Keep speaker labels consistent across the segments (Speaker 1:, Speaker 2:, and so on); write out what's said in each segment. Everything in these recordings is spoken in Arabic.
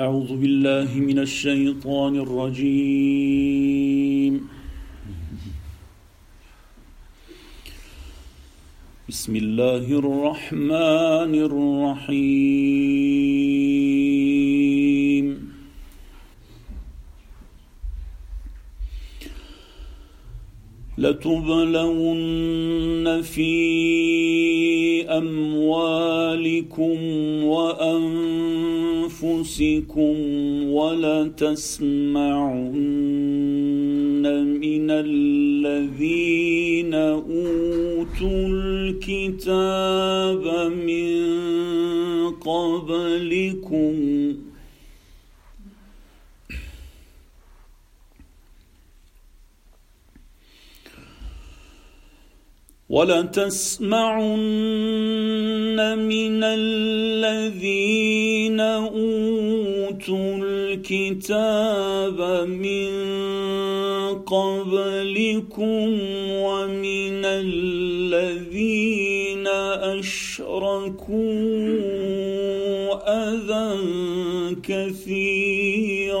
Speaker 1: أعوذ بالله من الشيطان الرجيم. بسم الله الرحمن الرحيم. لتبلون في أموالكم وأنفسكم ولتسمعن من الذين أوتوا الكتاب من قبلكم ولتسمعن من الذين أوتوا الكتاب من قبلكم ومن الذين أشركوا اذى كثيرا.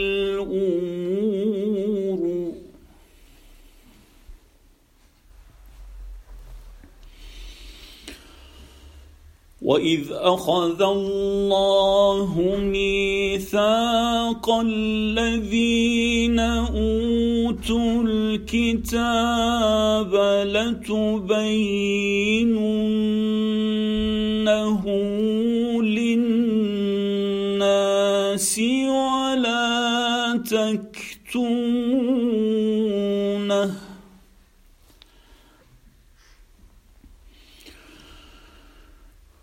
Speaker 1: واذ اخذ الله ميثاق الذين اوتوا الكتاب لتبيننه للناس ولا تكتمونه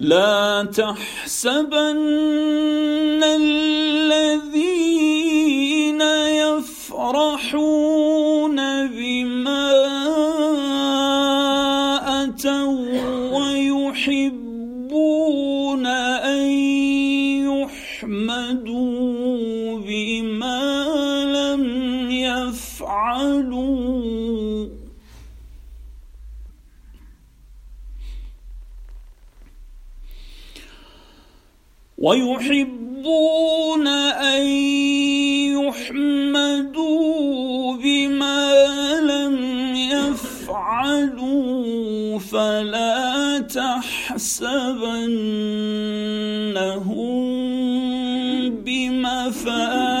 Speaker 1: لا تحسبن الذين يفرحون بما أتوا ويحبون أن يحمدوا بما لم يفعلوا. ويحبون أن يحمدوا بما لم يفعلوا فلا تحسبنهم بمفازة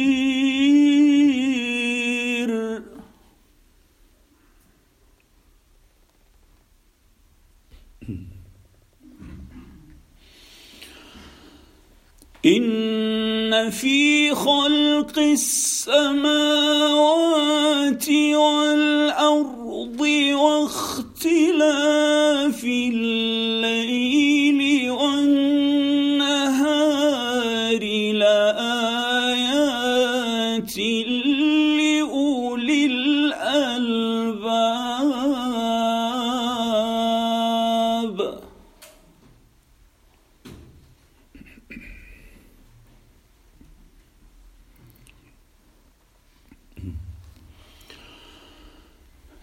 Speaker 1: في خلق السماوات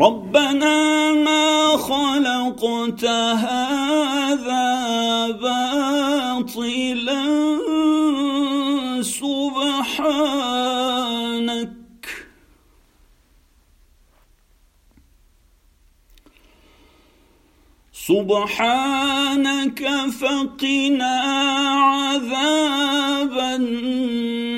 Speaker 1: ربنا ما خلقت هذا باطلا سبحانك. سبحانك فقنا عذاب النار.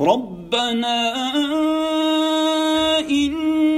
Speaker 1: ربنا إننا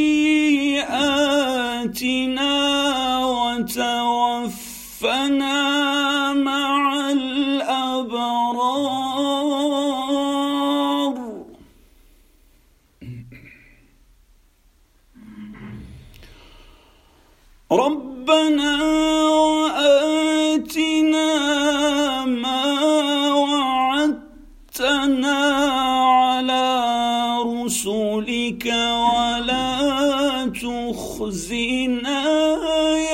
Speaker 1: ربنا وآتنا ما وعدتنا على رسلك ولا تخزنا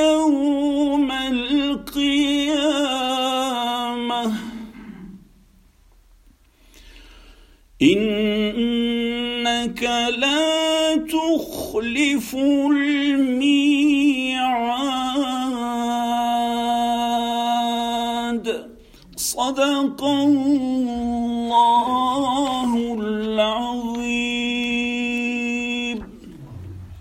Speaker 1: يوم القيامة. إنك لا تخلف الميعاد صدق الله.